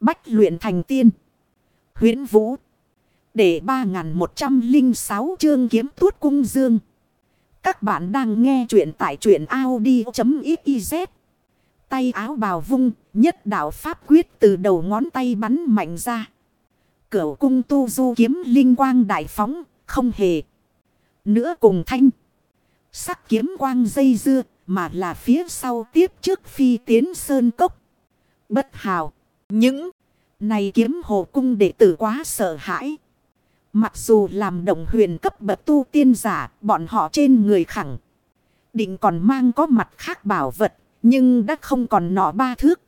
Bách luyện thành tiên. huyễn Vũ. Để 3106 chương kiếm tuốt cung dương. Các bạn đang nghe truyện tại truyện Audi.xyz. Tay áo bào vung, nhất đạo pháp quyết từ đầu ngón tay bắn mạnh ra. Cửu cung tu du kiếm linh quang đại phóng, không hề. Nữa cùng thanh. Sắc kiếm quang dây dưa, mà là phía sau tiếp trước phi tiến sơn cốc. Bất hào. Những này kiếm hồ cung đệ tử quá sợ hãi. Mặc dù làm đồng huyền cấp bậc tu tiên giả, bọn họ trên người khẳng. Định còn mang có mặt khác bảo vật, nhưng đã không còn nọ ba thước.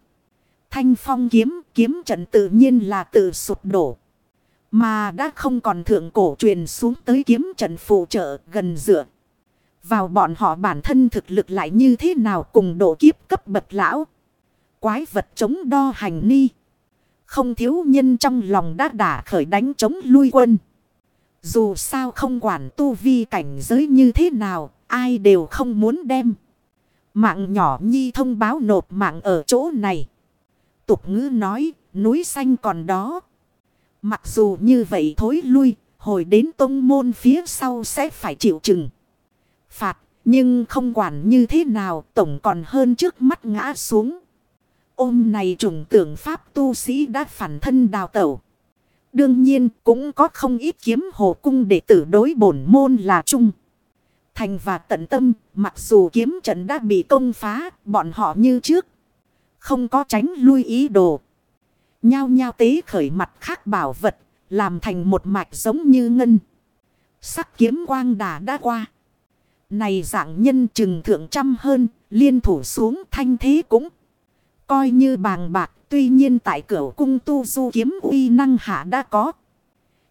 Thanh phong kiếm, kiếm trận tự nhiên là tự sụp đổ. Mà đã không còn thượng cổ truyền xuống tới kiếm trận phụ trợ gần dựa. Vào bọn họ bản thân thực lực lại như thế nào cùng độ kiếp cấp bậc lão. Quái vật chống đo hành ni. Không thiếu nhân trong lòng đã đả khởi đánh chống lui quân. Dù sao không quản tu vi cảnh giới như thế nào, ai đều không muốn đem. Mạng nhỏ nhi thông báo nộp mạng ở chỗ này. Tục ngữ nói, núi xanh còn đó. Mặc dù như vậy thối lui, hồi đến tông môn phía sau sẽ phải chịu chừng. Phạt, nhưng không quản như thế nào, tổng còn hơn trước mắt ngã xuống. Ôm này trùng tưởng pháp tu sĩ đã phản thân đào tẩu. Đương nhiên cũng có không ít kiếm hồ cung để tử đối bổn môn là chung. Thành và tận tâm, mặc dù kiếm trận đã bị công phá, bọn họ như trước. Không có tránh lui ý đồ. Nhao nhao tế khởi mặt khác bảo vật, làm thành một mạch giống như ngân. Sắc kiếm quang đà đã qua. Này dạng nhân chừng thượng trăm hơn, liên thủ xuống thanh thế cũng coi như bàng bạc. Tuy nhiên tại cửa cung tu du kiếm uy năng hạ đã có.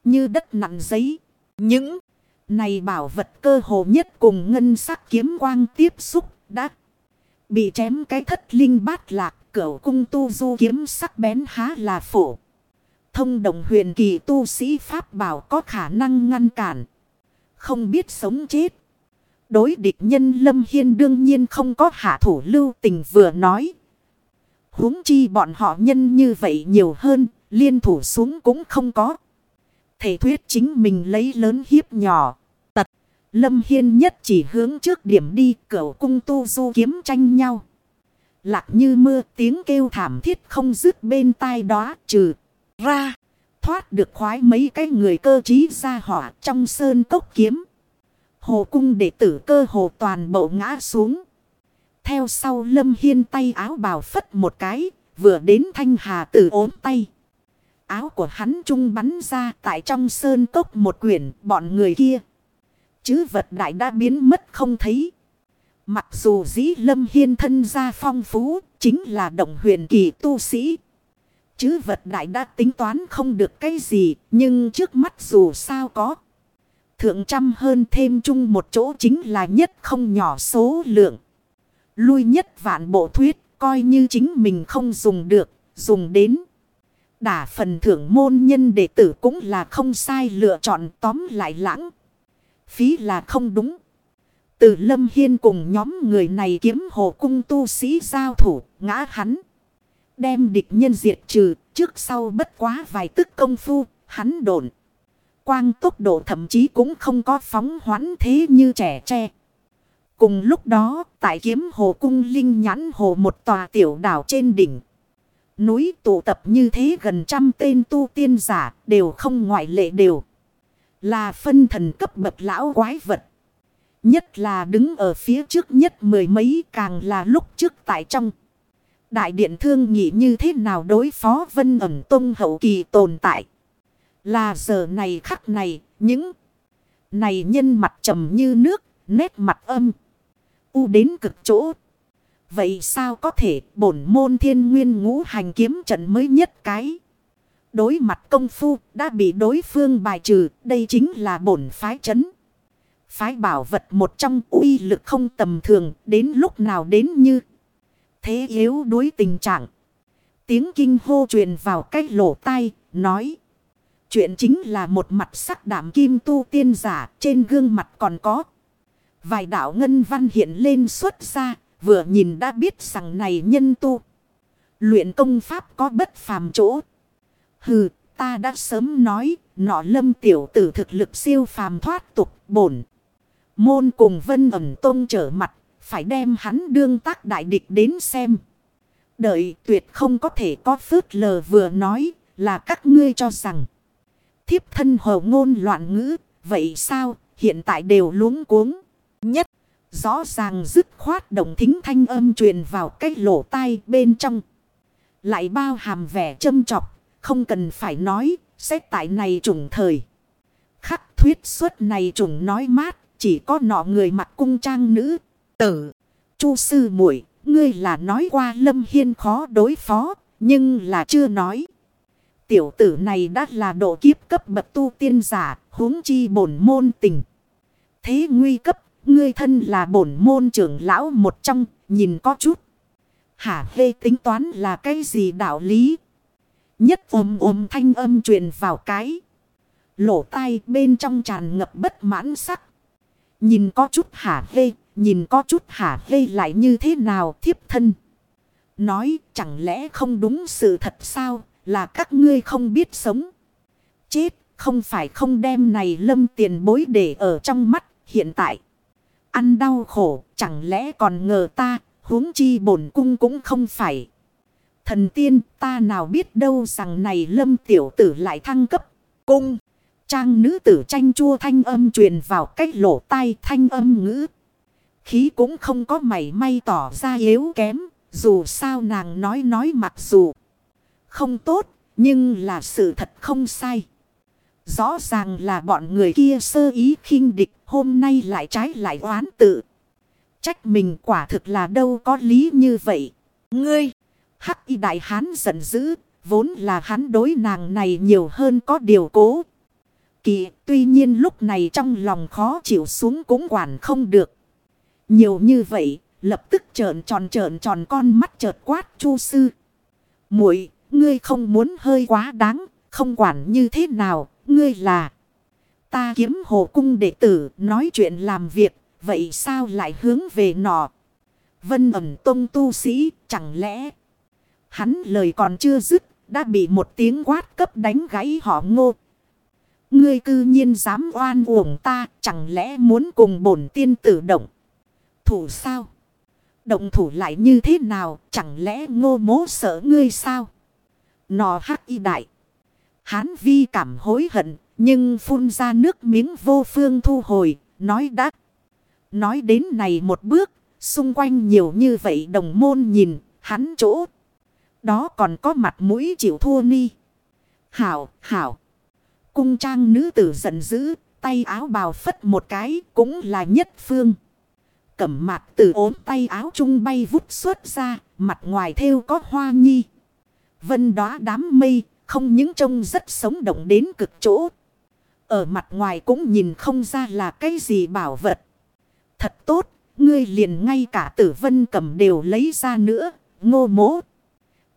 Như đất nặng giấy. Những này bảo vật cơ hồ nhất cùng ngân sắc kiếm quang tiếp xúc đã bị chém cái thất linh bát lạc. Cửu cung tu du kiếm sắc bén há là phổ. Thông đồng huyền kỳ tu sĩ Pháp bảo có khả năng ngăn cản. Không biết sống chết. Đối địch nhân Lâm Hiên đương nhiên không có hạ thủ lưu tình vừa nói huống chi bọn họ nhân như vậy nhiều hơn, liên thủ xuống cũng không có. Thể thuyết chính mình lấy lớn hiếp nhỏ. Tật, Lâm Hiên nhất chỉ hướng trước điểm đi, cửu cung tu du kiếm tranh nhau. Lạc như mưa tiếng kêu thảm thiết không dứt bên tai đó trừ ra. Thoát được khoái mấy cái người cơ trí ra hỏa trong sơn cốc kiếm. Hồ cung đệ tử cơ hồ toàn bộ ngã xuống. Theo sau lâm hiên tay áo bào phất một cái, vừa đến thanh hà tử ốm tay. Áo của hắn trung bắn ra tại trong sơn cốc một quyển bọn người kia. Chứ vật đại đã biến mất không thấy. Mặc dù dĩ lâm hiên thân gia phong phú, chính là động huyền kỳ tu sĩ. Chứ vật đại đã tính toán không được cái gì, nhưng trước mắt dù sao có. Thượng trăm hơn thêm chung một chỗ chính là nhất không nhỏ số lượng. Lui nhất vạn bộ thuyết, coi như chính mình không dùng được, dùng đến. Đả phần thưởng môn nhân đệ tử cũng là không sai lựa chọn tóm lại lãng. Phí là không đúng. Từ Lâm Hiên cùng nhóm người này kiếm hồ cung tu sĩ giao thủ, ngã hắn. Đem địch nhân diệt trừ, trước sau bất quá vài tức công phu, hắn đồn. Quang tốc độ thậm chí cũng không có phóng hoãn thế như trẻ tre. Cùng lúc đó, tại kiếm hồ cung linh nhãn hồ một tòa tiểu đảo trên đỉnh. Núi tụ tập như thế gần trăm tên tu tiên giả đều không ngoại lệ đều. Là phân thần cấp bậc lão quái vật. Nhất là đứng ở phía trước nhất mười mấy càng là lúc trước tại trong. Đại điện thương nghị như thế nào đối phó vân ẩm tông hậu kỳ tồn tại. Là giờ này khắc này, những này nhân mặt trầm như nước, nét mặt âm u đến cực chỗ. Vậy sao có thể bổn môn thiên nguyên ngũ hành kiếm trận mới nhất cái. Đối mặt công phu đã bị đối phương bài trừ. Đây chính là bổn phái chấn. Phái bảo vật một trong uy lực không tầm thường đến lúc nào đến như. Thế yếu đối tình trạng. Tiếng kinh hô truyền vào cách lỗ tai, nói. Chuyện chính là một mặt sắc đảm kim tu tiên giả trên gương mặt còn có. Vài đạo ngân văn hiện lên xuất ra, vừa nhìn đã biết rằng này nhân tu. Luyện công pháp có bất phàm chỗ. Hừ, ta đã sớm nói, nọ lâm tiểu tử thực lực siêu phàm thoát tục bổn. Môn cùng vân ẩm tôn trở mặt, phải đem hắn đương tác đại địch đến xem. Đợi tuyệt không có thể có phớt lờ vừa nói là các ngươi cho rằng. Thiếp thân hồ ngôn loạn ngữ, vậy sao, hiện tại đều luống cuống. Nhất, rõ ràng dứt khoát động thính thanh âm truyền vào cái lỗ tai bên trong. Lại bao hàm vẻ châm trọc, không cần phải nói, xét tại này trùng thời. Khắc thuyết suốt này trùng nói mát, chỉ có nọ người mặc cung trang nữ, tử. Chu sư muội ngươi là nói qua lâm hiên khó đối phó, nhưng là chưa nói. Tiểu tử này đã là độ kiếp cấp bậc tu tiên giả, huống chi bổn môn tình. Thế nguy cấp, ngươi thân là bổn môn trưởng lão một trong, nhìn có chút. Hả hê tính toán là cái gì đạo lý? Nhất ôm ôm thanh âm truyền vào cái. Lỗ tai bên trong tràn ngập bất mãn sắc. Nhìn có chút hả hê, nhìn có chút hả hê lại như thế nào thiếp thân. Nói chẳng lẽ không đúng sự thật sao là các ngươi không biết sống. Chết không phải không đem này lâm tiền bối để ở trong mắt hiện tại. Ăn đau khổ, chẳng lẽ còn ngờ ta, huống chi bổn cung cũng không phải. Thần tiên, ta nào biết đâu rằng này lâm tiểu tử lại thăng cấp. Cung. Trang nữ tử tranh chua thanh âm truyền vào cách lỗ tai thanh âm ngữ. Khí cũng không có mảy may tỏ ra yếu kém. Dù sao nàng nói nói mặc dù không tốt. Nhưng là sự thật không sai. Rõ ràng là bọn người kia sơ ý khinh địch. Hôm nay lại trái lại oán tự. Trách mình quả thực là đâu có lý như vậy. Ngươi. Hắc y đại hán giận dữ. Vốn là hắn đối nàng này nhiều hơn có điều cố. Kỳ tuy nhiên lúc này trong lòng khó chịu xuống cũng quản không được. Nhiều như vậy, lập tức trợn tròn trợn tròn con mắt chợt quát chu sư. muội ngươi không muốn hơi quá đáng, không quản như thế nào, ngươi là. Ta kiếm hồ cung đệ tử, nói chuyện làm việc, vậy sao lại hướng về nọ? Vân ẩm tông tu sĩ, chẳng lẽ... Hắn lời còn chưa dứt, đã bị một tiếng quát cấp đánh gãy họ ngô. Ngươi cư nhiên dám oan uổng ta, chẳng lẽ muốn cùng bổn tiên tử động? Thủ sao? Động thủ lại như thế nào, chẳng lẽ ngô mố sợ ngươi sao? Nò hắc y đại. Hán vi cảm hối hận, nhưng phun ra nước miếng vô phương thu hồi, nói đắt Nói đến này một bước, xung quanh nhiều như vậy đồng môn nhìn, hắn chỗ. Đó còn có mặt mũi chịu thua ni. Hảo, hảo. Cung trang nữ tử giận dữ, tay áo bào phất một cái cũng là nhất phương. Cẩm mạc từ ốm tay áo trung bay vút xuất ra, mặt ngoài thêu có hoa nhi. Vân đó đám mây, không những trông rất sống động đến cực chỗ. Ở mặt ngoài cũng nhìn không ra là cái gì bảo vật. Thật tốt, ngươi liền ngay cả tử vân cầm đều lấy ra nữa, ngô mố.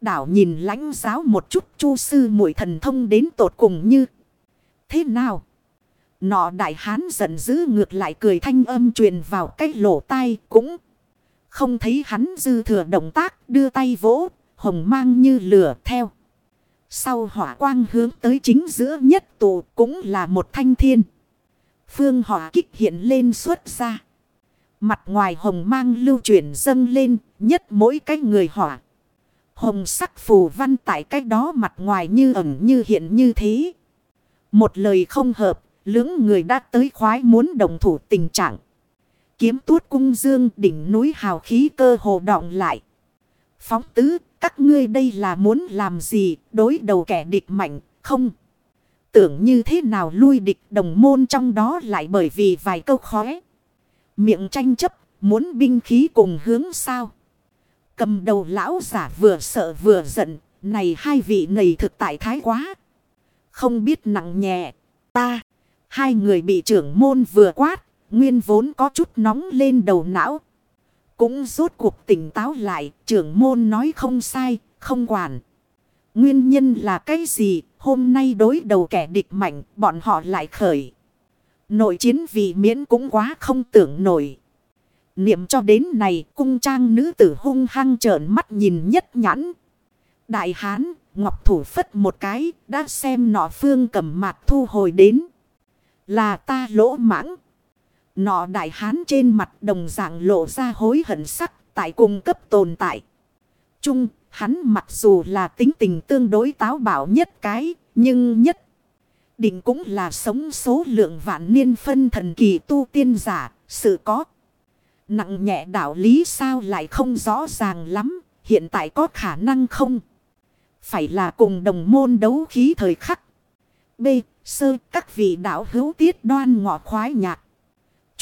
Đảo nhìn lãnh giáo một chút chu sư muội thần thông đến tột cùng như thế nào? Nọ đại hán giận dữ ngược lại cười thanh âm truyền vào cái lỗ tai cũng không thấy hắn dư thừa động tác đưa tay vỗ, hồng mang như lửa theo. Sau hỏa quang hướng tới chính giữa nhất tụ cũng là một thanh thiên. Phương hỏa kích hiện lên xuất ra. Mặt ngoài hồng mang lưu chuyển dâng lên nhất mỗi cái người hỏa. Hồng sắc phù văn tại cái đó mặt ngoài như ẩn như hiện như thế. Một lời không hợp, lưỡng người đã tới khoái muốn đồng thủ tình trạng. Kiếm tuốt cung dương đỉnh núi hào khí cơ hồ đọng lại. Phóng tứ, các ngươi đây là muốn làm gì, đối đầu kẻ địch mạnh, không? Tưởng như thế nào lui địch đồng môn trong đó lại bởi vì vài câu khóe. Miệng tranh chấp, muốn binh khí cùng hướng sao? Cầm đầu lão giả vừa sợ vừa giận, này hai vị này thực tại thái quá. Không biết nặng nhẹ, ta, hai người bị trưởng môn vừa quát, nguyên vốn có chút nóng lên đầu não. Cũng rốt cuộc tỉnh táo lại, trưởng môn nói không sai, không quản. Nguyên nhân là cái gì, hôm nay đối đầu kẻ địch mạnh, bọn họ lại khởi. Nội chiến vì miễn cũng quá không tưởng nổi. Niệm cho đến này, cung trang nữ tử hung hăng trợn mắt nhìn nhất nhãn. Đại hán, ngọc thủ phất một cái, đã xem nọ phương cầm mặt thu hồi đến. Là ta lỗ mãng. Nọ đại hán trên mặt đồng dạng lộ ra hối hận sắc tại cung cấp tồn tại. Trung, hắn mặc dù là tính tình tương đối táo bạo nhất cái, nhưng nhất định cũng là sống số lượng vạn niên phân thần kỳ tu tiên giả, sự có. Nặng nhẹ đạo lý sao lại không rõ ràng lắm, hiện tại có khả năng không? Phải là cùng đồng môn đấu khí thời khắc. B. Sơ các vị đạo hữu tiết đoan ngọ khoái nhạc.